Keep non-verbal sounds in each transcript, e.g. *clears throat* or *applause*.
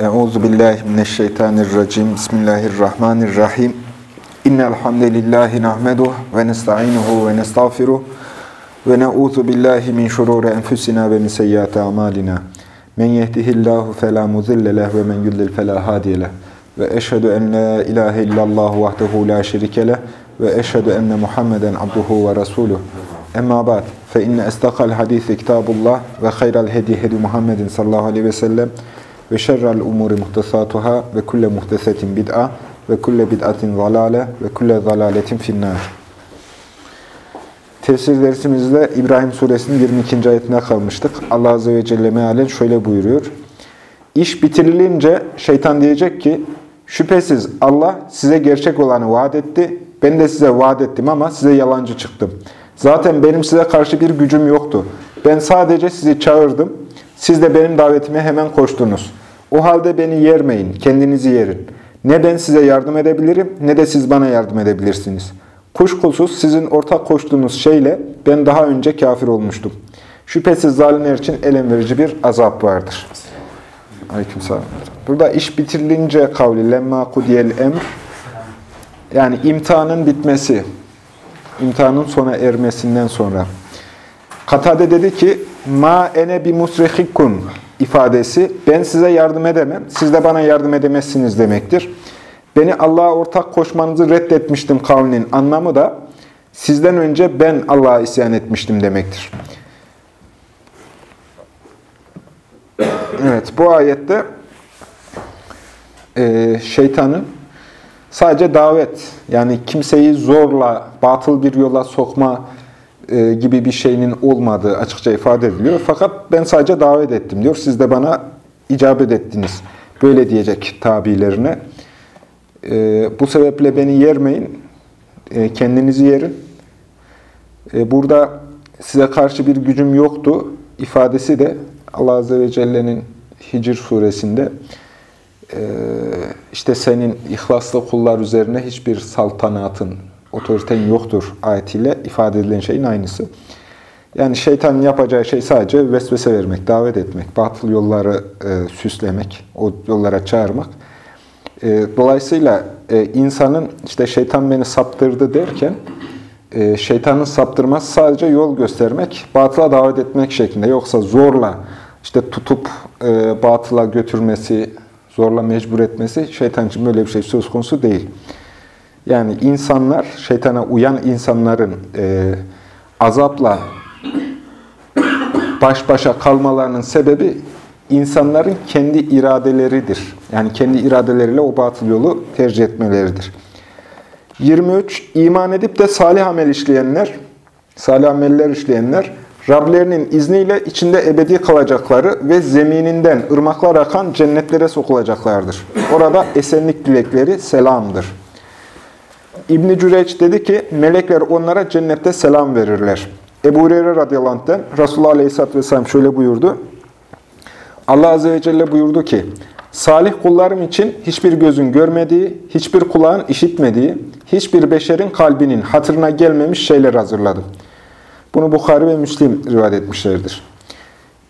Euzu billahi mineşşeytanirracim. Bismillahirrahmanirrahim. İnnel hamdelellahi nahmeduhu ve nestainuhu ve nestağfiruh ve na'uzu billahi min şururi enfusina ve min seyyiati amalina. Men yehdihillahu fela mudille ve men yudlil fela hadiye. Ve eşhedü en la ilahe illallah vahdehu la şerike ve eşhedü enne Muhammeden abduhu ve resuluh. Emma ba'd. Fe inne estakal hadisi kitabullah ve hayral hedi hedi Muhammedin sallallahu aleyhi ve sellem ve şerrel umuri muhtesatuhâ ve kulle muhtesetin bid'a ve kulle bid'atin zalale ve kulle zalaletin finnâr. Tefsir dersimizde İbrahim suresinin 22. ayetine kalmıştık. Allah Azze ve Celle mealen şöyle buyuruyor. İş bitirilince şeytan diyecek ki, şüphesiz Allah size gerçek olanı vaat etti, ben de size vaat ettim ama size yalancı çıktım. Zaten benim size karşı bir gücüm yoktu. Ben sadece sizi çağırdım, siz de benim davetime hemen koştunuz. O halde beni yermeyin, kendinizi yerin. Ne ben size yardım edebilirim, ne de siz bana yardım edebilirsiniz. Kuşkusuz sizin ortak koştuğunuz şeyle ben daha önce kafir olmuştum. Şüphesiz zalimler için elem verici bir azap vardır. Aleykümselam. Burada iş bitirilince kavli lemma kudiyel emr yani imtihanın bitmesi, imtihanın sona ermesinden sonra. Katade dedi ki ma ene bi musrihikun ifadesi ben size yardım edemem, siz de bana yardım edemezsiniz demektir. Beni Allah'a ortak koşmanızı reddetmiştim kavlinin anlamı da sizden önce ben Allah'a isyan etmiştim demektir. Evet bu ayette e, şeytanın sadece davet yani kimseyi zorla batıl bir yola sokma e, gibi bir şeyinin olmadığı açıkça ifade ediliyor. Fakat ben sadece davet ettim diyor. Siz de bana icabet ettiniz. Böyle diyecek tabilerine. E, bu sebeple beni yermeyin. E, kendinizi yerin. Burada size karşı bir gücüm yoktu ifadesi de Allah Azze ve Celle'nin Hicr suresinde işte senin ihlaslı kullar üzerine hiçbir saltanatın, otoriten yoktur ayetiyle ifade edilen şeyin aynısı. Yani şeytanın yapacağı şey sadece vesvese vermek, davet etmek, batıl yolları e, süslemek, o yollara çağırmak. E, dolayısıyla e, insanın işte şeytan beni saptırdı derken, e, şeytanın saptırması sadece yol göstermek, batıla davet etmek şeklinde. Yoksa zorla işte tutup e, batıla götürmesi, zorla mecbur etmesi şeytan için böyle bir şey söz konusu değil. Yani insanlar, şeytana uyan insanların e, azapla baş başa kalmalarının sebebi insanların kendi iradeleridir. Yani kendi iradeleriyle o batıl yolu tercih etmeleridir. 23. İman edip de salih amel işleyenler, salih ameller işleyenler, Rablerinin izniyle içinde ebedi kalacakları ve zemininden ırmaklar akan cennetlere sokulacaklardır. Orada esenlik dilekleri selamdır. İbn-i Cüreç dedi ki, melekler onlara cennette selam verirler. Ebu Hureyre radıyallahu anh'ten Resulullah aleyhisselatü vesselam şöyle buyurdu. Allah azze ve celle buyurdu ki, Salih kullarım için hiçbir gözün görmediği, hiçbir kulağın işitmediği, hiçbir beşerin kalbinin hatırına gelmemiş şeyler hazırladım. Bunu Bukhari ve Müslim rivayet etmişlerdir.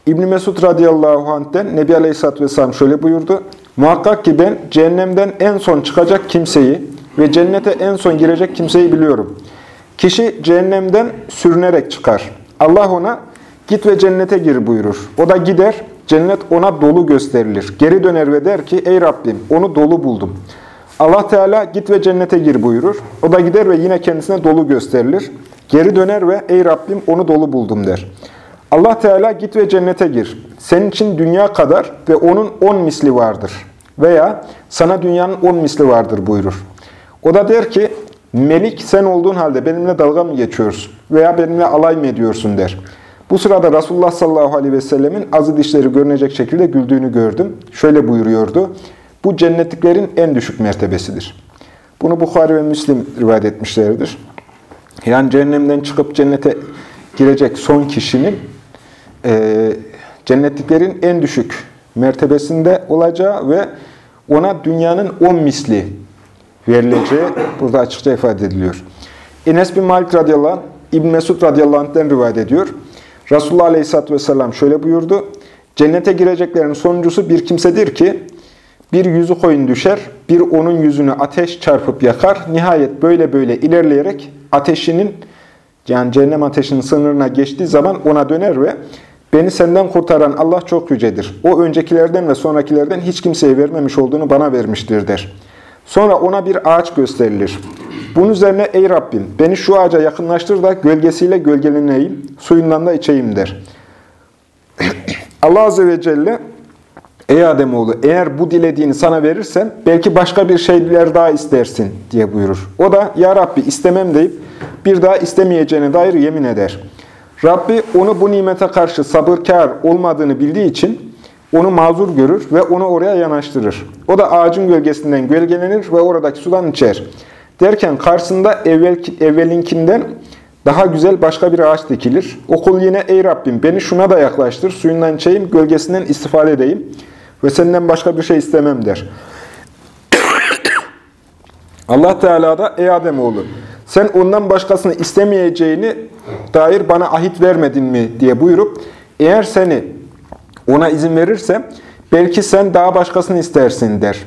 İbn Mesud radıyallahu anh'ten Nebi Aleyhisselatü Vesselam şöyle buyurdu. Muhakkak ki ben cehennemden en son çıkacak kimseyi ve cennete en son girecek kimseyi biliyorum. Kişi cehennemden sürünerek çıkar. Allah ona git ve cennete gir buyurur. O da gider, cennet ona dolu gösterilir. Geri döner ve der ki ey Rabbim onu dolu buldum. Allah Teala git ve cennete gir buyurur. O da gider ve yine kendisine dolu gösterilir. Geri döner ve ey Rabbim onu dolu buldum der. Allah Teala git ve cennete gir. Senin için dünya kadar ve onun on misli vardır. Veya sana dünyanın on misli vardır buyurur. O da der ki, Melik sen olduğun halde benimle dalga mı geçiyorsun veya benimle alay mı ediyorsun der. Bu sırada Resulullah sallallahu aleyhi ve sellemin azı dişleri görünecek şekilde güldüğünü gördüm. Şöyle buyuruyordu, bu cennetliklerin en düşük mertebesidir. Bunu Bukhari ve Müslim rivayet etmişlerdir. Yani cehennemden çıkıp cennete girecek son kişinin e, cennetliklerin en düşük mertebesinde olacağı ve ona dünyanın on misli verileceği burada açıkça ifade ediliyor. Enes bin Malik radıyallahu anh, İbn Mesud radıyallahu anh'den rivayet ediyor. Resulullah aleyhisselatü vesselam şöyle buyurdu. Cennete gireceklerin sonuncusu bir kimsedir ki Bir yüzü koyun düşer, bir onun yüzünü ateş çarpıp yakar. Nihayet böyle böyle ilerleyerek ateşinin, yani cehennem ateşinin sınırına geçtiği zaman ona döner ve beni senden kurtaran Allah çok yücedir. O öncekilerden ve sonrakilerden hiç kimseye vermemiş olduğunu bana vermiştir der. Sonra ona bir ağaç gösterilir. Bunun üzerine ey Rabbim beni şu ağaca yakınlaştır da gölgesiyle gölgeleneyim, suyundan da içeyim der. *clears throat* Allah Azze ve Celle Ey Ademoğlu eğer bu dilediğini sana verirsem belki başka bir şeyler daha istersin diye buyurur. O da ya Rabbi istemem deyip bir daha istemeyeceğine dair yemin eder. Rabbi onu bu nimete karşı sabırkar olmadığını bildiği için onu mazur görür ve onu oraya yanaştırır. O da ağacın gölgesinden gölgelenir ve oradaki sudan içer. Derken karşısında evvel, evvelinkinden daha güzel başka bir ağaç dikilir. Okul yine ey Rabbim beni şuna da yaklaştır, suyundan içeyim, gölgesinden istifade edeyim ve senden başka bir şey istemem der. *coughs* Allah Teala da ey Ademoğlu sen ondan başkasını istemeyeceğini dair bana ahit vermedin mi diye buyurup eğer seni ona izin verirse belki sen daha başkasını istersin der.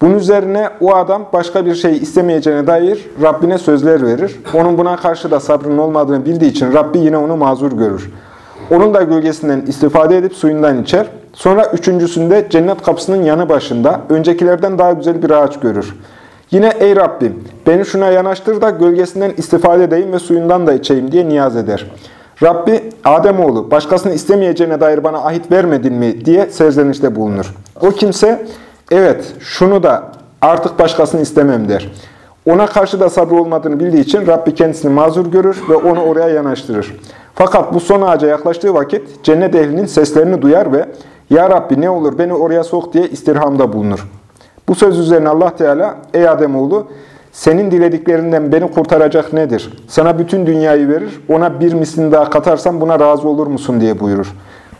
Bunun üzerine o adam başka bir şey istemeyeceğine dair Rabbine sözler verir. Onun buna karşı da sabrının olmadığını bildiği için Rabbi yine onu mazur görür. Onun da gölgesinden istifade edip suyundan içer. Sonra üçüncüsünde cennet kapısının yanı başında öncekilerden daha güzel bir ağaç görür. Yine ey Rabbim beni şuna yanaştır da gölgesinden istifade edeyim ve suyundan da içeyim diye niyaz eder. Rabbi Ademoğlu başkasını istemeyeceğine dair bana ahit vermedin mi diye serzenişte bulunur. O kimse evet şunu da artık başkasını istemem der. Ona karşı da sabrı olmadığını bildiği için Rabbi kendisini mazur görür ve onu oraya yanaştırır. Fakat bu son ağaca yaklaştığı vakit cennet ehlinin seslerini duyar ve Ya Rabbi ne olur beni oraya sok diye istirhamda bulunur. Bu söz üzerine Allah Teala ey Ademoğlu senin dilediklerinden beni kurtaracak nedir? Sana bütün dünyayı verir, ona bir mislini daha katarsam buna razı olur musun diye buyurur.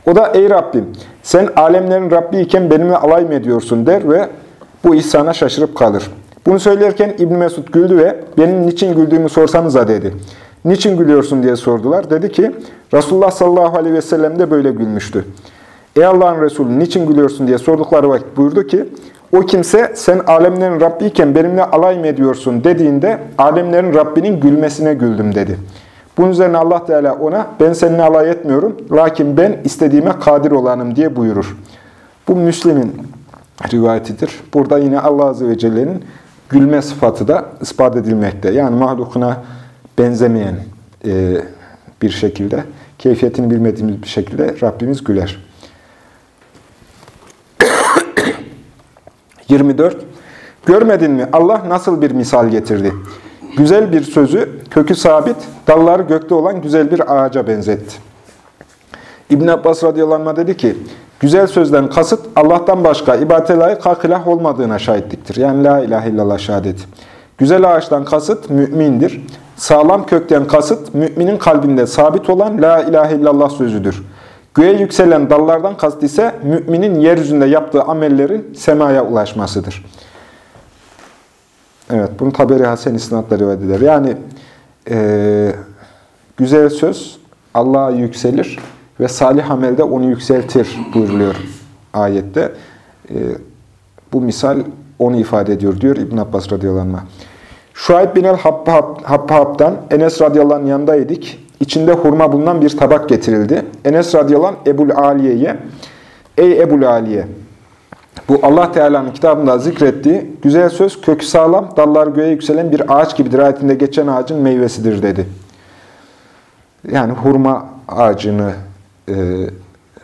O da ey Rabbim sen alemlerin Rabbi iken benimle alay mı ediyorsun der ve bu ihsana şaşırıp kalır. Bunu söylerken İbn Mesud güldü ve benim niçin güldüğümü sorsanıza dedi. Niçin gülüyorsun diye sordular. Dedi ki Resulullah sallallahu aleyhi ve sellem de böyle gülmüştü. Ey Allah'ın Resulü niçin gülüyorsun diye sordukları vakit buyurdu ki o kimse sen alemlerin Rabbi iken benimle alay mı ediyorsun dediğinde alemlerin Rabbinin gülmesine güldüm dedi. Bunun üzerine Allah Teala ona ben seninle alay etmiyorum lakin ben istediğime kadir olanım diye buyurur. Bu Müslim'in rivayetidir. Burada yine Allah Azze ve Celle'nin gülme sıfatı da ispat edilmekte. Yani mahlukuna benzemeyen e, bir şekilde, keyfiyetini bilmediğimiz bir şekilde Rabbimiz güler. 24. Görmedin mi Allah nasıl bir misal getirdi? Güzel bir sözü, kökü sabit, dalları gökte olan güzel bir ağaca benzetti. İbn Abbas radıyallahu anh dedi ki, güzel sözden kasıt Allah'tan başka ibadete layık hak ilah olmadığına şahitliktir. Yani la ilahe illallah şehadeti. Güzel ağaçtan kasıt mümindir. Sağlam kökten kasıt müminin kalbinde sabit olan la ilahe illallah sözüdür. Göğe yükselen dallardan kast ise müminin yeryüzünde yaptığı amellerin semaya ulaşmasıdır. Evet, bunu Taberi Hasen isnatla rivayet eder. Yani e, güzel söz Allah'a yükselir ve salih amelde onu yükseltir buyuruluyor ayette. E, bu misal onu ifade ediyor diyor İbn Abbas radıyallahu anh. Şuayb bin el-Habbab'dan Enes radıyallahu anh yanındaydık içinde hurma bulunan bir tabak getirildi. Enes radıyallahu anh Ebul Aliye'ye, Ey Ebul Aliye! Bu Allah Teala'nın kitabında zikrettiği güzel söz kökü sağlam, dallar göğe yükselen bir ağaç gibidir. Ayetinde geçen ağacın meyvesidir dedi. Yani hurma ağacını e,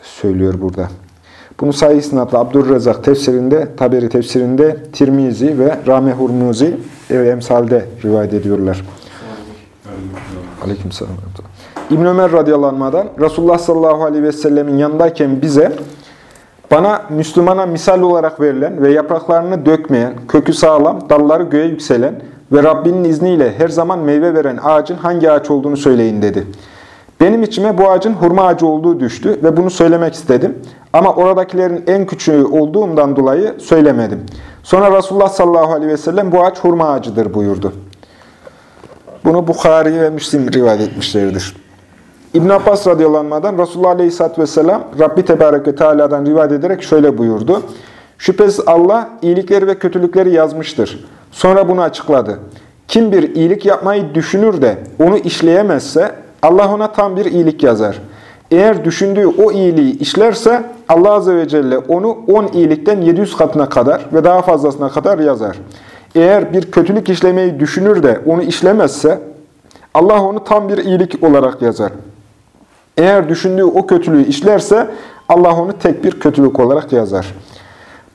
söylüyor burada. Bunu sayı isnatla Abdurrezzak tefsirinde, Taberi tefsirinde, Tirmizi ve Rame Hurmuzi ve emsalde rivayet ediyorlar. Aleyküm selam. İbn Ömer radıyallahu anh'dan Resulullah sallallahu aleyhi ve sellemin yanındayken bize bana Müslümana misal olarak verilen ve yapraklarını dökmeyen, kökü sağlam, dalları göğe yükselen ve Rabbinin izniyle her zaman meyve veren ağacın hangi ağaç olduğunu söyleyin dedi. Benim içime bu ağacın hurma ağacı olduğu düştü ve bunu söylemek istedim. Ama oradakilerin en küçüğü olduğumdan dolayı söylemedim. Sonra Resulullah sallallahu aleyhi ve sellem bu ağaç hurma ağacıdır buyurdu. Bunu Bukhari ve Müslim rivayet etmişlerdir. İbn Abbas radıyallahu Resulullah aleyhisselatü vesselam Rabbi Tebarek ve Teala'dan rivayet ederek şöyle buyurdu. Şüphesiz Allah iyilikleri ve kötülükleri yazmıştır. Sonra bunu açıkladı. Kim bir iyilik yapmayı düşünür de onu işleyemezse Allah ona tam bir iyilik yazar. Eğer düşündüğü o iyiliği işlerse Allah Azze ve Celle onu 10 iyilikten 700 katına kadar ve daha fazlasına kadar yazar. Eğer bir kötülük işlemeyi düşünür de onu işlemezse Allah onu tam bir iyilik olarak yazar. Eğer düşündüğü o kötülüğü işlerse Allah onu tek bir kötülük olarak yazar.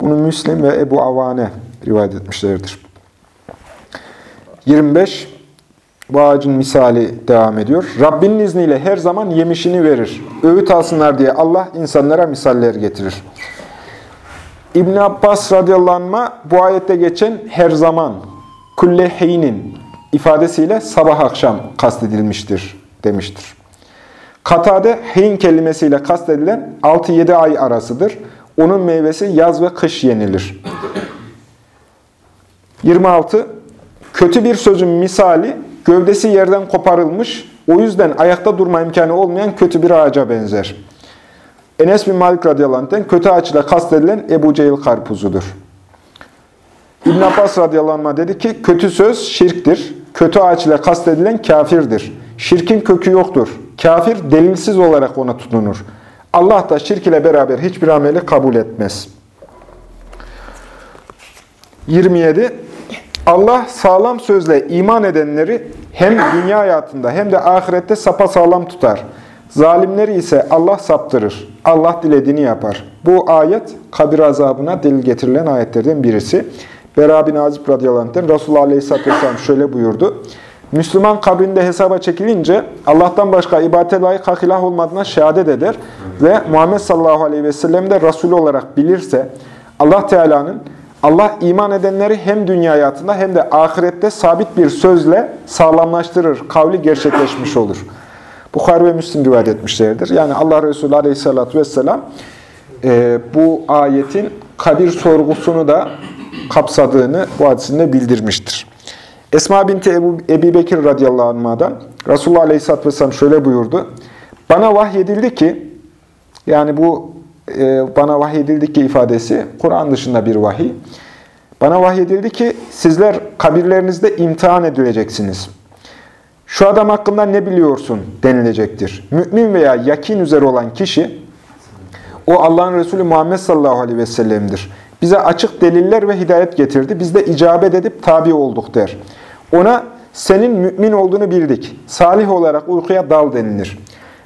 Bunu Müslim ve Ebu Avane rivayet etmişlerdir. 25. Bu ağacın misali devam ediyor. Rabbinin izniyle her zaman yemişini verir. Öğüt alsınlar diye Allah insanlara misaller getirir. İbn Abbas radıyallahu anh, bu ayette geçen her zaman, kulleheynin ifadesiyle sabah akşam kastedilmiştir demiştir. Katade heyn kelimesiyle kastedilen 6-7 ay arasıdır. Onun meyvesi yaz ve kış yenilir. 26. Kötü bir sözün misali gövdesi yerden koparılmış, o yüzden ayakta durma imkanı olmayan kötü bir ağaca benzer. Enes bin Malik radıyallahu kötü ağaçla kastedilen Ebu Cehil karpuzudur. İbn Abbas radıyallahu anh dedi ki kötü söz şirktir. Kötü ağaçla kastedilen kafirdir. Şirkin kökü yoktur. Kafir delilsiz olarak ona tutunur. Allah da şirk ile beraber hiçbir ameli kabul etmez. 27. Allah sağlam sözle iman edenleri hem dünya hayatında hem de ahirette sapa sağlam tutar. Zalimleri ise Allah saptırır. Allah dilediğini yapar. Bu ayet kabir azabına delil getirilen ayetlerden birisi. Bera bin Azib radıyallahu anh'ten Resulullah aleyhisselatü vesselam şöyle buyurdu. Müslüman kabrinde hesaba çekilince Allah'tan başka ibadete layık hak ilah olmadığına şehadet eder ve Muhammed sallallahu aleyhi ve sellem de Resulü olarak bilirse Allah Teala'nın Allah iman edenleri hem dünya hayatında hem de ahirette sabit bir sözle sağlamlaştırır. Kavli gerçekleşmiş olur. Bukhari ve Müslim rivayet etmişlerdir. Yani Allah Resulü Aleyhisselatü Vesselam e, bu ayetin kabir sorgusunu da kapsadığını bu hadisinde bildirmiştir. Esma binti Ebu, Ebi Bekir radıyallahu anh'dan Resulullah Aleyhisselatü Vesselam şöyle buyurdu. Bana vahyedildi ki, yani bu e, bana vahyedildi ki ifadesi Kur'an dışında bir vahiy. Bana vahyedildi ki sizler kabirlerinizde imtihan edileceksiniz. Şu adam hakkında ne biliyorsun denilecektir. Mümin veya yakin üzere olan kişi, o Allah'ın Resulü Muhammed sallallahu aleyhi ve sellem'dir. Bize açık deliller ve hidayet getirdi. Biz de icabet edip tabi olduk der. Ona senin mümin olduğunu bildik. Salih olarak uykuya dal denilir.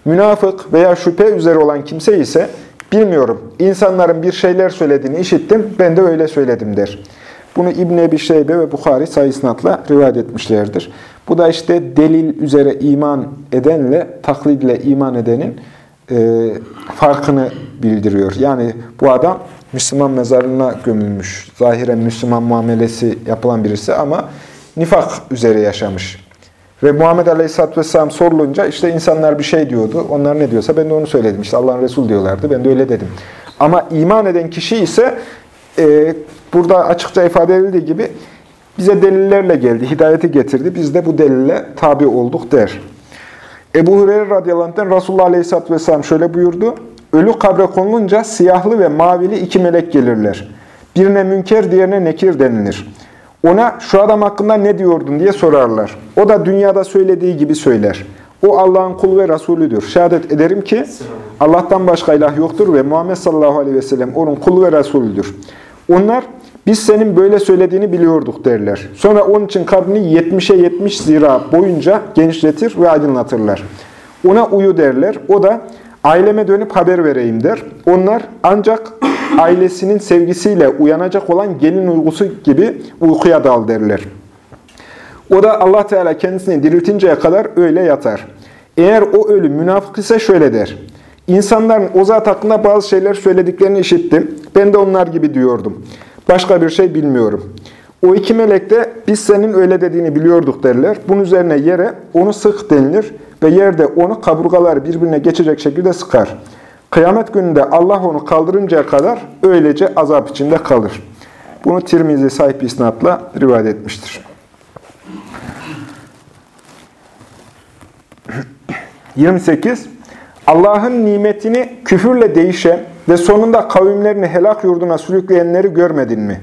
Münafık veya şüphe üzere olan kimse ise bilmiyorum. İnsanların bir şeyler söylediğini işittim. Ben de öyle söyledim der. Bunu İbn Ebi Şeybe ve Bukhari sayısınatla rivayet etmişlerdir. Bu da işte delil üzere iman edenle taklidle iman edenin e, farkını bildiriyor. Yani bu adam Müslüman mezarına gömülmüş, zahiren Müslüman muamelesi yapılan birisi ama nifak üzere yaşamış. Ve Muhammed Aleyhisselatü Vesselam sorulunca işte insanlar bir şey diyordu. Onlar ne diyorsa ben de onu söyledim. İşte Allah'ın Resul diyorlardı. Ben de öyle dedim. Ama iman eden kişi ise e, burada açıkça ifade edildiği gibi bize delillerle geldi, hidayeti getirdi. Biz de bu delille tabi olduk der. Ebu Hureyre radıyallahu anh'ten Resulullah aleyhisselatü vesselam şöyle buyurdu. Ölü kabre konulunca siyahlı ve mavili iki melek gelirler. Birine münker, diğerine nekir denilir. Ona şu adam hakkında ne diyordun diye sorarlar. O da dünyada söylediği gibi söyler. O Allah'ın kulu ve Resulüdür. Şehadet ederim ki Allah'tan başka ilah yoktur ve Muhammed sallallahu aleyhi ve sellem onun kulu ve Resulüdür. Onlar biz senin böyle söylediğini biliyorduk derler. Sonra onun için kabrini 70'e 70 zira boyunca genişletir ve aydınlatırlar. Ona uyu derler. O da aileme dönüp haber vereyim der. Onlar ancak *coughs* ailesinin sevgisiyle uyanacak olan gelin uykusu gibi uykuya dal derler. O da Allah Teala kendisini diriltinceye kadar öyle yatar. Eğer o ölü münafık ise şöyle der. İnsanların o zat hakkında bazı şeyler söylediklerini işittim. Ben de onlar gibi diyordum. Başka bir şey bilmiyorum. O iki melek de biz senin öyle dediğini biliyorduk derler. Bunun üzerine yere onu sık denilir ve yerde onu kaburgaları birbirine geçecek şekilde sıkar. Kıyamet gününde Allah onu kaldırıncaya kadar öylece azap içinde kalır. Bunu Tirmizi sahip isnatla rivayet etmiştir. *clears throat* 28. Allah'ın nimetini küfürle değişen ve sonunda kavimlerini helak yurduna sürükleyenleri görmedin mi?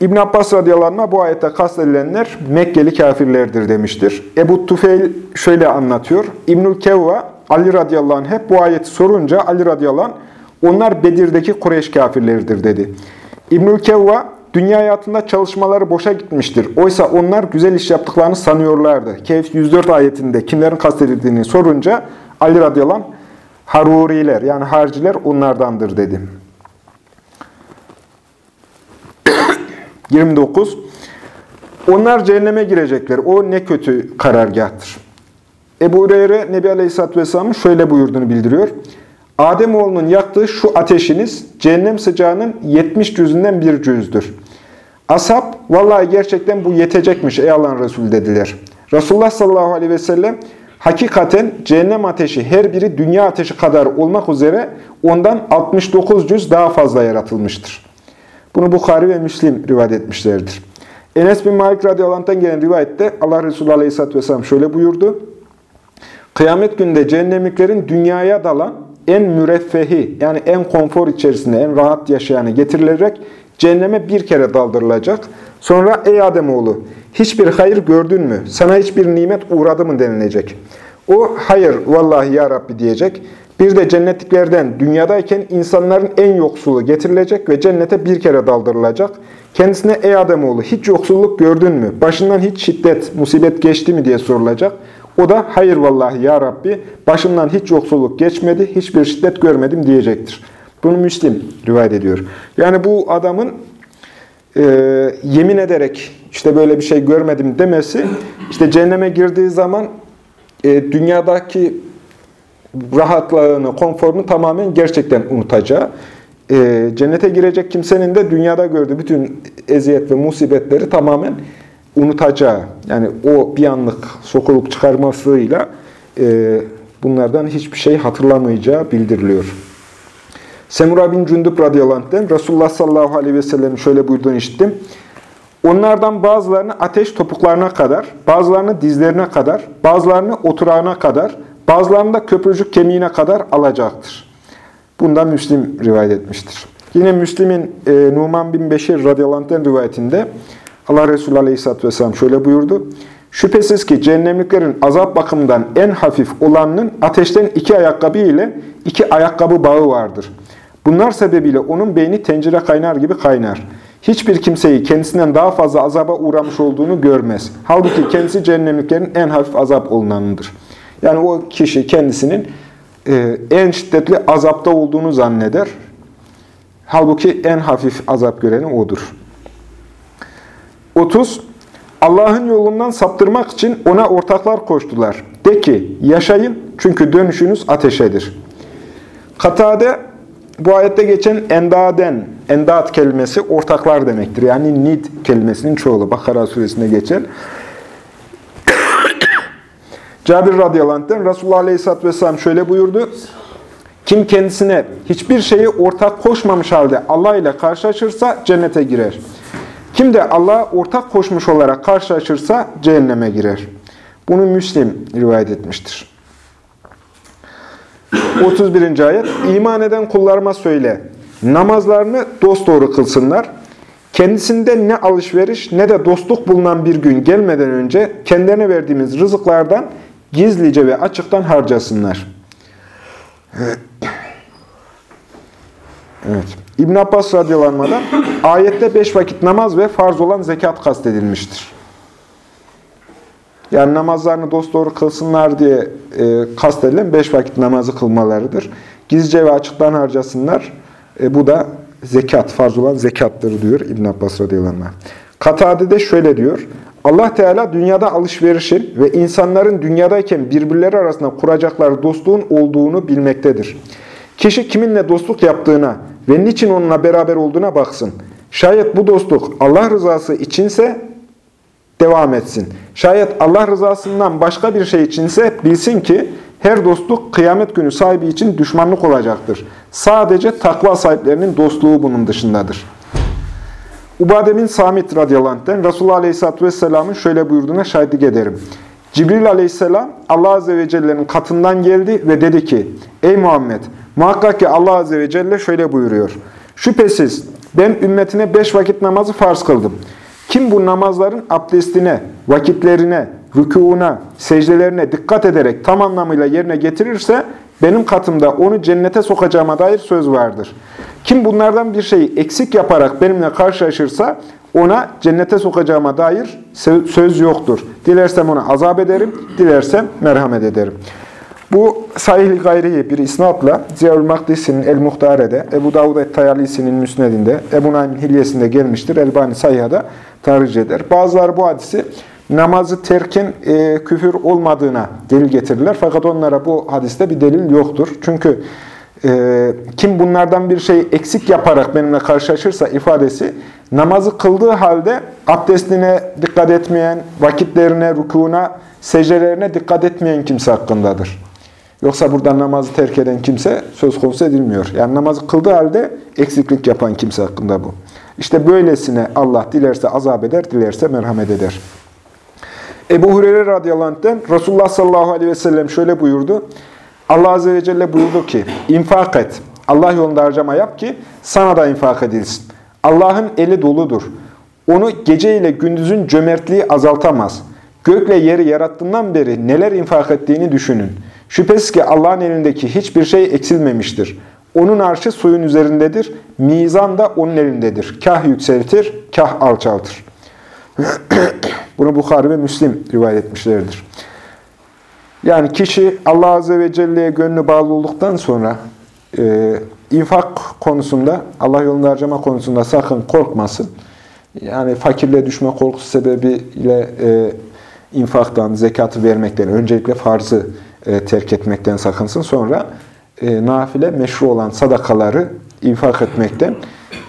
İbn Abbas radıyallahu bu ayette kastedilenler Mekkeli kafirlerdir demiştir. Ebu Tufeil şöyle anlatıyor. İbnül Kevva Ali radıyallahu hep bu ayeti sorunca Ali radıyallahu onlar Bedir'deki Kureyş kafirleridir dedi. İbnül Kevva dünya hayatında çalışmaları boşa gitmiştir. Oysa onlar güzel iş yaptıklarını sanıyorlardı. Kehf 104 ayetinde kimlerin kastedildiğini sorunca Ali radıyallahu anh Haruriler yani harciler onlardandır dedi. 29. Onlar cehenneme girecekler. O ne kötü karargahtır. Ebu Hureyre Nebi Aleyhisselatü Vesselam'ın şöyle buyurduğunu bildiriyor. Ademoğlunun yaktığı şu ateşiniz cehennem sıcağının 70 cüzünden bir cüzdür. Ashab, vallahi gerçekten bu yetecekmiş ey Allah'ın Resulü dediler. Resulullah sallallahu aleyhi ve sellem, hakikaten cehennem ateşi her biri dünya ateşi kadar olmak üzere ondan 69 cüz daha fazla yaratılmıştır. Bunu Bukhari ve Müslim rivayet etmişlerdir. Enes bin Malik radıyallahu gelen rivayette Allah Resulü aleyhisselatü vesselam şöyle buyurdu. Kıyamet günde cehennemliklerin dünyaya dalan en müreffehi yani en konfor içerisinde en rahat yaşayanı getirilerek cehenneme bir kere daldırılacak. Sonra ey Ademoğlu hiçbir hayır gördün mü? Sana hiçbir nimet uğradı mı denilecek. O hayır vallahi ya Rabbi diyecek. Bir de cennetliklerden dünyadayken insanların en yoksulu getirilecek ve cennete bir kere daldırılacak. Kendisine ey Ademoğlu hiç yoksulluk gördün mü? Başından hiç şiddet, musibet geçti mi diye sorulacak. O da hayır vallahi ya Rabbi başımdan hiç yoksulluk geçmedi, hiçbir şiddet görmedim diyecektir. Bunu Müslim rivayet ediyor. Yani bu adamın e, yemin ederek işte böyle bir şey görmedim demesi işte cehenneme girdiği zaman e, dünyadaki rahatlığını, konforunu tamamen gerçekten unutacağı, e, cennete girecek kimsenin de dünyada gördüğü bütün eziyet ve musibetleri tamamen unutacağı, yani o bir anlık sokulup çıkarmasıyla e, bunlardan hiçbir şey hatırlamayacağı bildiriliyor. Semura bin Cündüp radıyallahu anh'den Resulullah sallallahu aleyhi ve sellem'in şöyle buyurduğunu işittim. Onlardan bazılarını ateş topuklarına kadar, bazılarını dizlerine kadar, bazılarını oturağına kadar, bazılarını da köprücük kemiğine kadar alacaktır. Bundan Müslim rivayet etmiştir. Yine Müslim'in e, Numan bin Beşir radıyallahu rivayetinde Allah Resulü aleyhisselatü vesselam şöyle buyurdu. Şüphesiz ki cehennemliklerin azap bakımından en hafif olanının ateşten iki ayakkabı ile iki ayakkabı bağı vardır. Bunlar sebebiyle onun beyni tencere kaynar gibi kaynar. Hiçbir kimseyi kendisinden daha fazla azaba uğramış olduğunu görmez. Halbuki kendisi cehennemliklerin en hafif azap olunanıdır. Yani o kişi kendisinin e, en şiddetli azapta olduğunu zanneder. Halbuki en hafif azap göreni odur. 30. Allah'ın yolundan saptırmak için ona ortaklar koştular. De ki, yaşayın çünkü dönüşünüz ateşedir. Katade, bu ayette geçen endaden, endat kelimesi ortaklar demektir. Yani nid kelimesinin çoğulu. Bakara suresinde geçen. *coughs* Cabir radıyallahu anh'ten Resulullah aleyhisselatü vesselam şöyle buyurdu. Kim kendisine hiçbir şeyi ortak koşmamış halde Allah ile karşılaşırsa cennete girer. Kim de Allah'a ortak koşmuş olarak karşılaşırsa cehenneme girer. Bunu Müslim rivayet etmiştir. 31. ayet İman eden kullarıma söyle. Namazlarını dosdoğru kılsınlar. Kendisinde ne alışveriş ne de dostluk bulunan bir gün gelmeden önce kendilerine verdiğimiz rızıklardan gizlice ve açıktan harcasınlar. Evet. İbn Abbas radıyallahu ayette beş vakit namaz ve farz olan zekat kastedilmiştir. Yani namazlarını dosdoğru kılsınlar diye e, kastedilen beş vakit namazı kılmalarıdır. Gizlice ve açıktan harcasınlar. E, bu da zekat, farz olan zekattır diyor İbn Abbas radıyallahu anh. Katade de şöyle diyor. Allah Teala dünyada alışverişin ve insanların dünyadayken birbirleri arasında kuracakları dostluğun olduğunu bilmektedir. Kişi kiminle dostluk yaptığına ve niçin onunla beraber olduğuna baksın. Şayet bu dostluk Allah rızası içinse devam etsin. Şayet Allah rızasından başka bir şey içinse bilsin ki her dostluk kıyamet günü sahibi için düşmanlık olacaktır. Sadece takva sahiplerinin dostluğu bunun dışındadır. Ubade Samit radıyallahu anh'ten Resulullah aleyhisselatü vesselamın şöyle buyurduğuna şahitlik ederim. Cibril aleyhisselam Allah Azze ve Celle'nin katından geldi ve dedi ki, Ey Muhammed! Muhakkak ki Allah Azze ve Celle şöyle buyuruyor. Şüphesiz ben ümmetine beş vakit namazı farz kıldım. Kim bu namazların abdestine, vakitlerine, rükuuna, secdelerine dikkat ederek tam anlamıyla yerine getirirse, benim katımda onu cennete sokacağıma dair söz vardır. Kim bunlardan bir şeyi eksik yaparak benimle karşılaşırsa, ona cennete sokacağıma dair söz yoktur. Dilersem ona azap ederim, dilersem merhamet ederim. Bu sahih gayriye bir isnatla Ziyaül Makdisi'nin El-Muhtare'de, Ebu Davud et-Tayalisi'nin Müsned'inde, Ebu Naim Hilyesi'nde gelmiştir. Elbani Sayha'da tarih eder. Bazıları bu hadisi namazı terkin e, küfür olmadığına delil getirirler. Fakat onlara bu hadiste bir delil yoktur. Çünkü e, kim bunlardan bir şey eksik yaparak benimle karşılaşırsa ifadesi namazı kıldığı halde abdestine dikkat etmeyen, vakitlerine, rükûna, secdelerine dikkat etmeyen kimse hakkındadır. Yoksa burada namazı terk eden kimse söz konusu edilmiyor. Yani namazı kıldığı halde eksiklik yapan kimse hakkında bu. İşte böylesine Allah dilerse azap eder, dilerse merhamet eder. Ebu Hureyre radıyallahu anh'ten Resulullah sallallahu aleyhi ve sellem şöyle buyurdu. Allah azze ve celle buyurdu ki, infak et. Allah yolunda harcama yap ki sana da infak edilsin. Allah'ın eli doludur. Onu gece ile gündüzün cömertliği azaltamaz. Gökle yeri yarattığından beri neler infak ettiğini düşünün. Şüphesiz ki Allah'ın elindeki hiçbir şey eksilmemiştir. Onun arşı suyun üzerindedir. Mizan da onun elindedir. Kah yükseltir, kah alçaltır. *clears throat* Bunu Bukhari ve Müslim rivayet etmişlerdir. Yani kişi Allah Azze ve Celle'ye gönlü bağlı olduktan sonra e, infak konusunda, Allah yolunda harcama konusunda sakın korkmasın. Yani fakirle düşme korkusu sebebiyle e, infaktan, zekatı vermekten, öncelikle farzı e, terk etmekten sakınsın. Sonra e, nafile, meşru olan sadakaları infak etmekten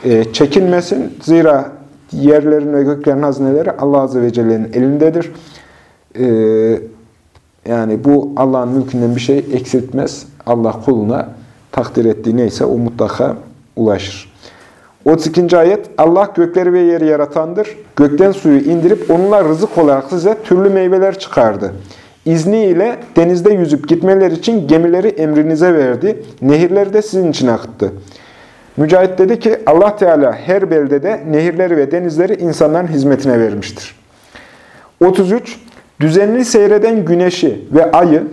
e, çekinmesin. Zira yerlerin ve göklerin hazineleri Allah Azze ve Celle'nin elindedir. E, yani bu Allah'ın mülkünden bir şey eksiltmez. Allah kuluna takdir ettiği neyse o mutlaka ulaşır. 32. ayet Allah gökleri ve yeri yaratandır. Gökten suyu indirip onunla rızık olarak size türlü meyveler çıkardı. İzniyle denizde yüzüp gitmeler için gemileri emrinize verdi. Nehirleri de sizin için akıttı. Mücahit dedi ki Allah Teala her beldede nehirleri ve denizleri insanların hizmetine vermiştir. 33. Düzenli seyreden güneşi ve ayı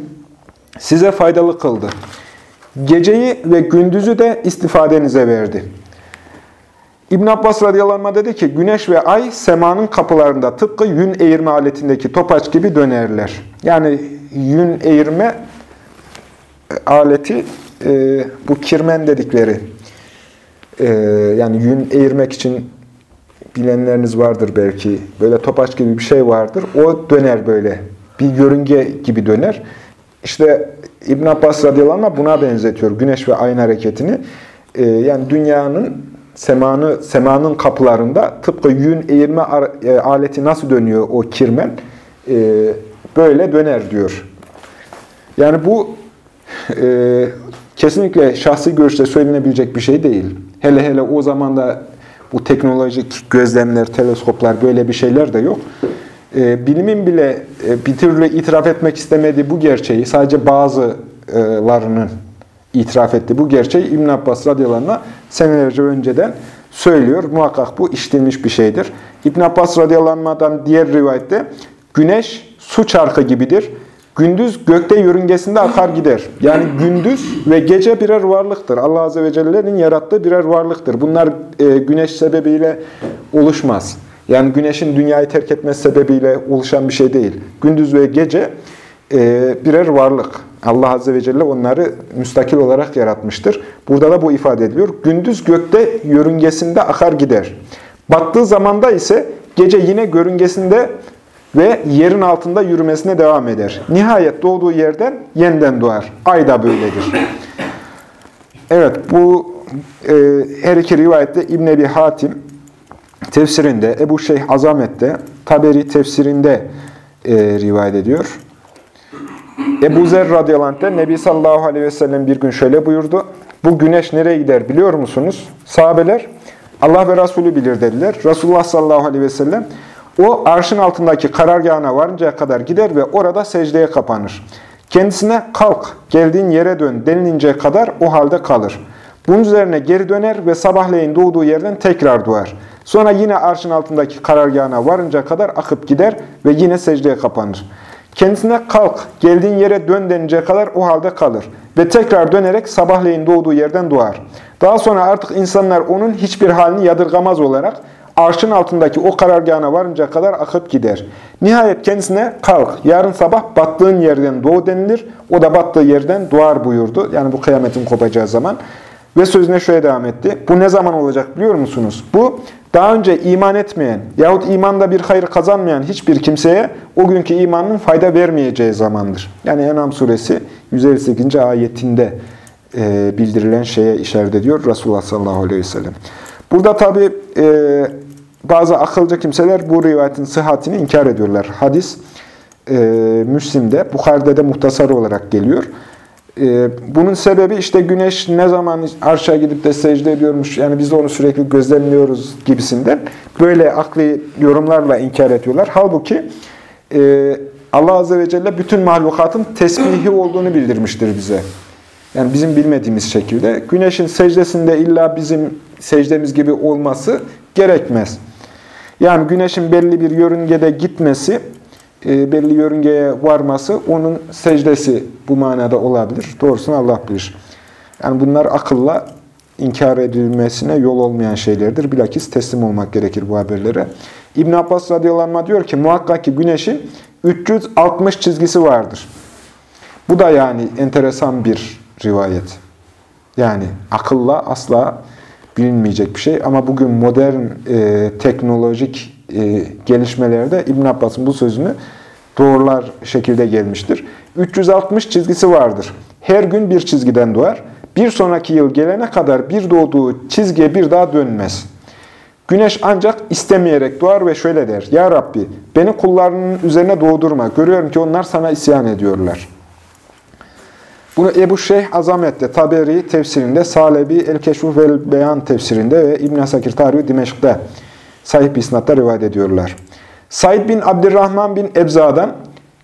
size faydalı kıldı. Geceyi ve gündüzü de istifadenize verdi. İbn Abbas radıyallahu dedi ki, güneş ve ay semanın kapılarında tıpkı yün eğirme aletindeki topaç gibi dönerler. Yani yün eğirme aleti e, bu kirmen dedikleri. E, yani yün eğirmek için bilenleriniz vardır belki. Böyle topaç gibi bir şey vardır. O döner böyle. Bir yörünge gibi döner. İşte İbn Abbas radıyallahu anh buna benzetiyor. Güneş ve ayın hareketini. E, yani dünyanın semanı, semanın kapılarında tıpkı yün eğirme e, aleti nasıl dönüyor o kirmen e, böyle döner diyor. Yani bu e, kesinlikle şahsi görüşte söylenebilecek bir şey değil. Hele hele o zaman da bu teknolojik gözlemler, teleskoplar böyle bir şeyler de yok. bilimin bile bir türlü itiraf etmek istemediği bu gerçeği sadece bazılarının itiraf etti. Bu gerçeği İbn Abbas radıyallahu senelerce önceden söylüyor. Muhakkak bu işlenmiş bir şeydir. İbn Abbas radıyallahu anh'dan diğer rivayette güneş su çarkı gibidir. Gündüz gökte yörüngesinde akar gider. Yani gündüz ve gece birer varlıktır. Allah Azze ve Celle'nin yarattığı birer varlıktır. Bunlar e, güneş sebebiyle oluşmaz. Yani güneşin dünyayı terk etmesi sebebiyle oluşan bir şey değil. Gündüz ve gece birer varlık. Allah Azze ve Celle onları müstakil olarak yaratmıştır. Burada da bu ifade ediliyor. Gündüz gökte yörüngesinde akar gider. Battığı zamanda ise gece yine görüngesinde ve yerin altında yürümesine devam eder. Nihayet doğduğu yerden yeniden doğar. Ay da böyledir. Evet, bu e, her iki rivayette İbn Ebi Hatim tefsirinde, Ebu Şeyh Azamet'te, Taberi tefsirinde e, rivayet ediyor. Ebu Zer radıyallahu Nebi sallallahu aleyhi ve sellem bir gün şöyle buyurdu. Bu güneş nereye gider biliyor musunuz? Sahabeler Allah ve Resulü bilir dediler. Resulullah sallallahu aleyhi ve sellem O arşın altındaki karargahına varıncaya kadar gider ve orada secdeye kapanır. Kendisine kalk, geldiğin yere dön denilince kadar o halde kalır. Bunun üzerine geri döner ve sabahleyin doğduğu yerden tekrar doğar. Sonra yine arşın altındaki karargahına varınca kadar akıp gider ve yine secdeye kapanır. Kendisine kalk, geldiğin yere dön denince kadar o halde kalır. Ve tekrar dönerek sabahleyin doğduğu yerden doğar. Daha sonra artık insanlar onun hiçbir halini yadırgamaz olarak arşın altındaki o karargahına varınca kadar akıp gider. Nihayet kendisine kalk, yarın sabah battığın yerden doğu denilir. O da battığı yerden doğar buyurdu. Yani bu kıyametin kopacağı zaman. Ve sözüne şöyle devam etti. Bu ne zaman olacak biliyor musunuz? Bu daha önce iman etmeyen yahut imanda bir hayır kazanmayan hiçbir kimseye o günkü imanın fayda vermeyeceği zamandır. Yani Enam suresi 158. ayetinde e, bildirilen şeye işaret ediyor Resulullah sallallahu aleyhi ve sellem. Burada tabi e, bazı akılcı kimseler bu rivayetin sıhhatini inkar ediyorlar. Hadis e, Müslim'de, Bukhari'de de muhtasar olarak geliyor. E, bunun sebebi işte güneş ne zaman arşa gidip de secde ediyormuş, yani biz onu sürekli gözlemliyoruz gibisinden böyle akli yorumlarla inkar ediyorlar. Halbuki e, Allah Azze ve Celle bütün mahlukatın tesbihi olduğunu bildirmiştir bize. Yani bizim bilmediğimiz şekilde. Güneşin secdesinde illa bizim secdemiz gibi olması gerekmez. Yani güneşin belli bir yörüngede gitmesi, belli yörüngeye varması onun secdesi bu manada olabilir. Doğrusunu Allah bilir. Yani bunlar akılla inkar edilmesine yol olmayan şeylerdir. Bilakis teslim olmak gerekir bu haberlere. İbn Abbas radıyallahu diyor ki muhakkak ki güneşin 360 çizgisi vardır. Bu da yani enteresan bir rivayet. Yani akılla asla bilinmeyecek bir şey. Ama bugün modern e, teknolojik e, gelişmelerde İbn Abbas'ın bu sözünü doğrular şekilde gelmiştir. 360 çizgisi vardır. Her gün bir çizgiden doğar. Bir sonraki yıl gelene kadar bir doğduğu çizgiye bir daha dönmez. Güneş ancak istemeyerek doğar ve şöyle der. Ya Rabbi beni kullarının üzerine doğdurma. Görüyorum ki onlar sana isyan ediyorlar. Bunu Ebu Şeyh Azamet'te, Taberi tefsirinde, Salebi El-Keşuf vel Beyan tefsirinde ve İbn-i Sakir Tarihi Dimeşk'te sahip isnatta rivayet ediyorlar. Said bin Abdurrahman bin Ebza'dan,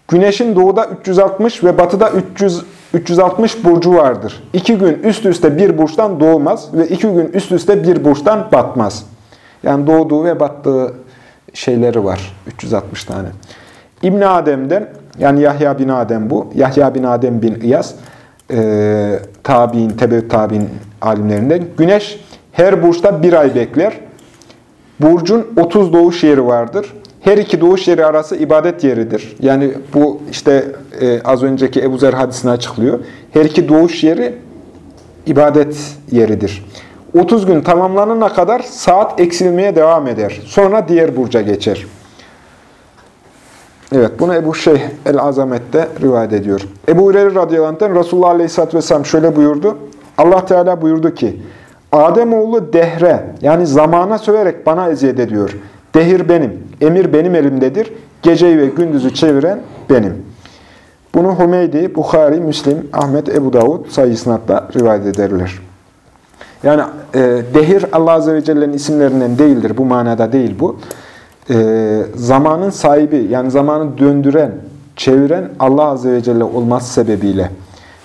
Güneşin doğuda 360 ve batıda 300, 360 burcu vardır. İki gün üst üste bir burçtan doğmaz ve iki gün üst üste bir burçtan batmaz. Yani doğduğu ve battığı şeyleri var. 360 tane. İbn Adem'den, yani Yahya bin Adem bu. Yahya bin Adem bin İyas e, tabi'in, tebeut tabi'in alimlerinden. Güneş her burçta bir ay bekler. Burcun 30 doğuş yeri vardır. Her iki doğuş yeri arası ibadet yeridir. Yani bu işte e, az önceki Ebu Zer hadisine açıklıyor. Her iki doğuş yeri ibadet yeridir. 30 gün tamamlanana kadar saat eksilmeye devam eder. Sonra diğer burca geçer. Evet, bunu Ebu Şeyh el-Azamet'te rivayet ediyor. Ebu Hureyre radıyallahu anh'ten Resulullah aleyhisselatü vesselam şöyle buyurdu. Allah Teala buyurdu ki, Ademoğlu dehre, yani zamana söverek bana eziyet ediyor. Dehir benim, emir benim elimdedir. Geceyi ve gündüzü çeviren benim. Bunu Hümeydi, Bukhari, Müslim, Ahmet, Ebu Davud sayı isnatla rivayet ederler. Yani e, dehir Allah Azze ve Celle'nin isimlerinden değildir. Bu manada değil bu e, zamanın sahibi, yani zamanı döndüren, çeviren Allah Azze ve Celle olması sebebiyle.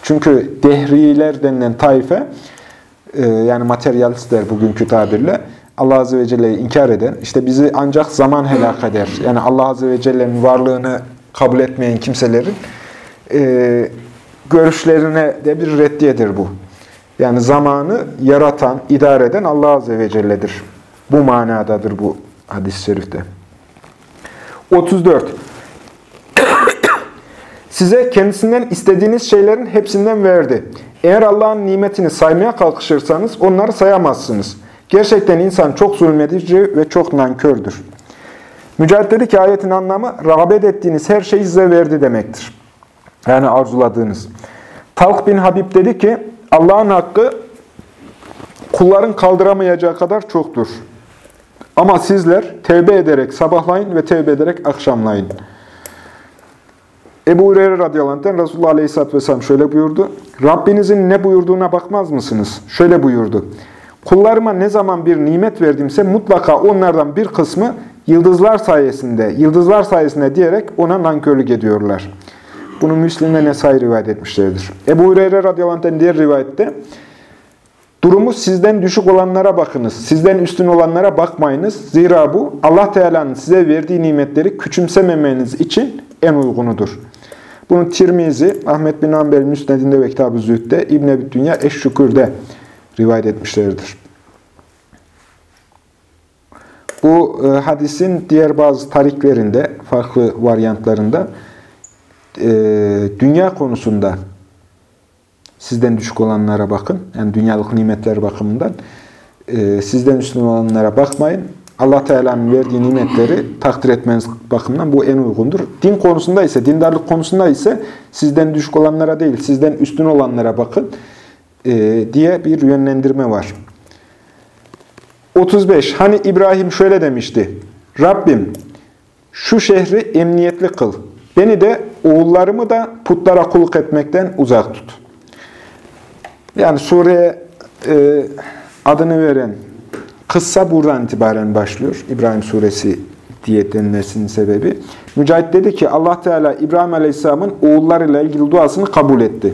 Çünkü dehriler denilen taife, e, yani materyalistler bugünkü tabirle, Allah Azze ve Celle'yi inkar eden, işte bizi ancak zaman helak eder. Yani Allah Azze ve Celle'nin varlığını kabul etmeyen kimselerin e, görüşlerine de bir reddiyedir bu. Yani zamanı yaratan, idare eden Allah Azze ve Celle'dir. Bu manadadır bu hadis-i şerifte. 34. *coughs* Size kendisinden istediğiniz şeylerin hepsinden verdi. Eğer Allah'ın nimetini saymaya kalkışırsanız onları sayamazsınız. Gerçekten insan çok zulmedici ve çok nankördür. Mücahit dedi ki ayetin anlamı rağbet ettiğiniz her şeyi size verdi demektir. Yani arzuladığınız. Talk bin Habib dedi ki Allah'ın hakkı kulların kaldıramayacağı kadar çoktur. Ama sizler tevbe ederek sabahlayın ve tevbe ederek akşamlayın. Ebu Hureyre radıyallahu Resulullah aleyhisselatü vesselam şöyle buyurdu. Rabbinizin ne buyurduğuna bakmaz mısınız? Şöyle buyurdu. Kullarıma ne zaman bir nimet verdimse mutlaka onlardan bir kısmı Yıldızlar sayesinde, yıldızlar sayesinde diyerek ona nankörlük ediyorlar. Bunu Müslim ve Nesai rivayet etmişlerdir. Ebu Hureyre radıyallahu diğer rivayette, Durumu sizden düşük olanlara bakınız, sizden üstün olanlara bakmayınız. Zira bu Allah Teala'nın size verdiği nimetleri küçümsememeniz için en uygunudur. Bunu Tirmizi, Ahmet bin Hanbel Müsned'inde ve Kitab-ı Zühd'de, İbn-i Ebi Dünya Eşşükür'de rivayet etmişlerdir. Bu e, hadisin diğer bazı tariklerinde, farklı varyantlarında e, dünya konusunda sizden düşük olanlara bakın. Yani dünyalık nimetler bakımından. E, sizden üstün olanlara bakmayın. Allah Teala'nın verdiği nimetleri takdir etmeniz bakımından bu en uygundur. Din konusunda ise, dindarlık konusunda ise sizden düşük olanlara değil, sizden üstün olanlara bakın e, diye bir yönlendirme var. 35. Hani İbrahim şöyle demişti. Rabbim şu şehri emniyetli kıl. Beni de oğullarımı da putlara kulluk etmekten uzak tut. Yani sureye e, adını veren kıssa buradan itibaren başlıyor. İbrahim suresi diye denilmesinin sebebi. Mücahit dedi ki Allah Teala İbrahim Aleyhisselam'ın oğullarıyla ilgili duasını kabul etti.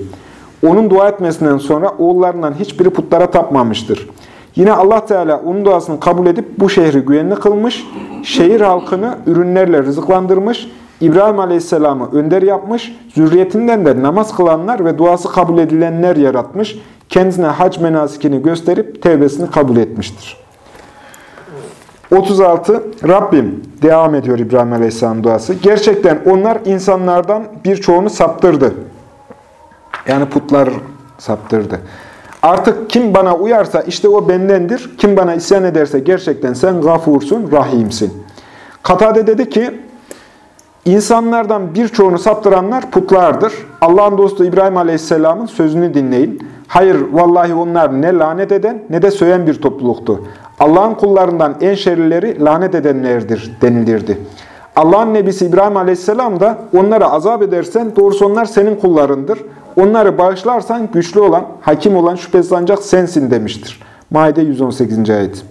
Onun dua etmesinden sonra oğullarından hiçbiri putlara tapmamıştır. Yine Allah Teala onun duasını kabul edip bu şehri güvenli kılmış, şehir halkını ürünlerle rızıklandırmış, İbrahim Aleyhisselam'ı önder yapmış, zürriyetinden de namaz kılanlar ve duası kabul edilenler yaratmış, kendisine hac menasikini gösterip tevbesini kabul etmiştir. 36. Rabbim, devam ediyor İbrahim Aleyhisselam duası. Gerçekten onlar insanlardan birçoğunu saptırdı. Yani putlar saptırdı. Artık kim bana uyarsa işte o bendendir. Kim bana isyan ederse gerçekten sen gafursun, rahimsin. Katade dedi ki, insanlardan birçoğunu saptıranlar putlardır. Allah'ın dostu İbrahim Aleyhisselam'ın sözünü dinleyin. Hayır, vallahi onlar ne lanet eden ne de söyen bir topluluktu. Allah'ın kullarından en şerlileri lanet edenlerdir denilirdi. Allah'ın nebisi İbrahim Aleyhisselam da onlara azap edersen doğrusu onlar senin kullarındır. Onları bağışlarsan güçlü olan, hakim olan şüphesiz ancak sensin demiştir. Maide 118. ayet.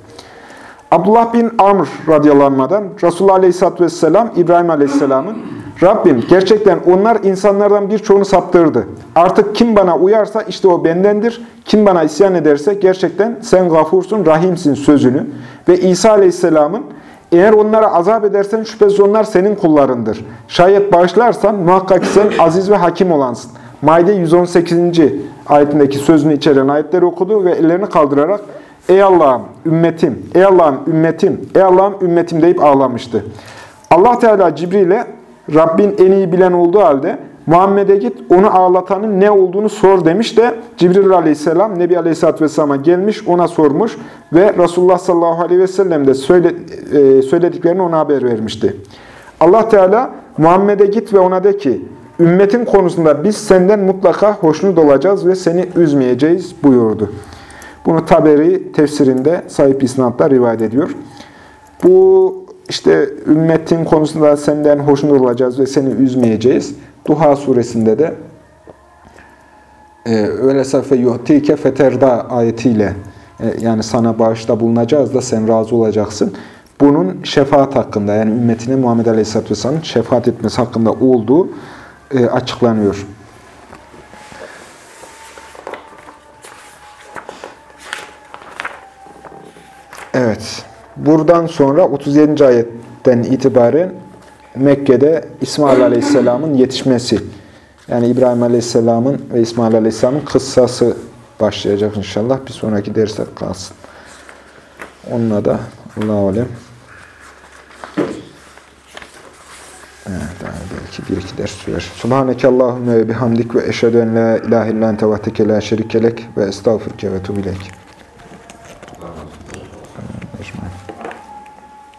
Abdullah bin Amr radyalanmadan Resulullah Aleyhisselatü Vesselam İbrahim Aleyhisselam'ın Rabbim gerçekten onlar insanlardan birçoğunu saptırdı. Artık kim bana uyarsa işte o bendendir. Kim bana isyan ederse gerçekten sen gafursun, rahimsin sözünü ve İsa Aleyhisselam'ın eğer onlara azap edersen şüphesiz onlar senin kullarındır. Şayet bağışlarsan muhakkak sen aziz ve hakim olansın. Maide 118. ayetindeki sözünü içeren ayetleri okudu ve ellerini kaldırarak Ey Allah'ım ümmetim, ey Allah'ım ümmetim, ey Allah'ım ümmetim deyip ağlamıştı. Allah Teala Cibril'e Rabbin en iyi bilen olduğu halde Muhammed'e git onu ağlatanın ne olduğunu sor demiş de Cibril aleyhisselam Nebi aleyhisselatü vesselama gelmiş ona sormuş ve Resulullah sallallahu aleyhi ve de e, söylediklerini ona haber vermişti. Allah Teala Muhammed'e git ve ona de ki ümmetin konusunda biz senden mutlaka hoşnut olacağız ve seni üzmeyeceğiz buyurdu. Bunu Taberi tefsirinde sahip isnatla rivayet ediyor. Bu işte ümmetin konusunda senden hoşnut olacağız ve seni üzmeyeceğiz. Duha suresinde de öyle sefe yuhtike feterda ayetiyle e, yani sana bağışta bulunacağız da sen razı olacaksın. Bunun şefaat hakkında yani ümmetine Muhammed Aleyhisselatü Vesselam'ın şefaat etmesi hakkında olduğu e, açıklanıyor. Evet. Buradan sonra 37. ayetten itibaren Mekke'de İsmail Aleyhisselam'ın yetişmesi, yani İbrahim Aleyhisselam'ın ve İsmail Aleyhisselam'ın kıssası başlayacak inşallah. Bir sonraki derste kalsın. Onunla da Allah-u Alem. Evet, belki bir iki ders sürer. Subhaneke Allahümme ve bihamdik ve eşhedü en la ilahe illan tevahdeke la şerikelek ve estağfurke ve tubilek.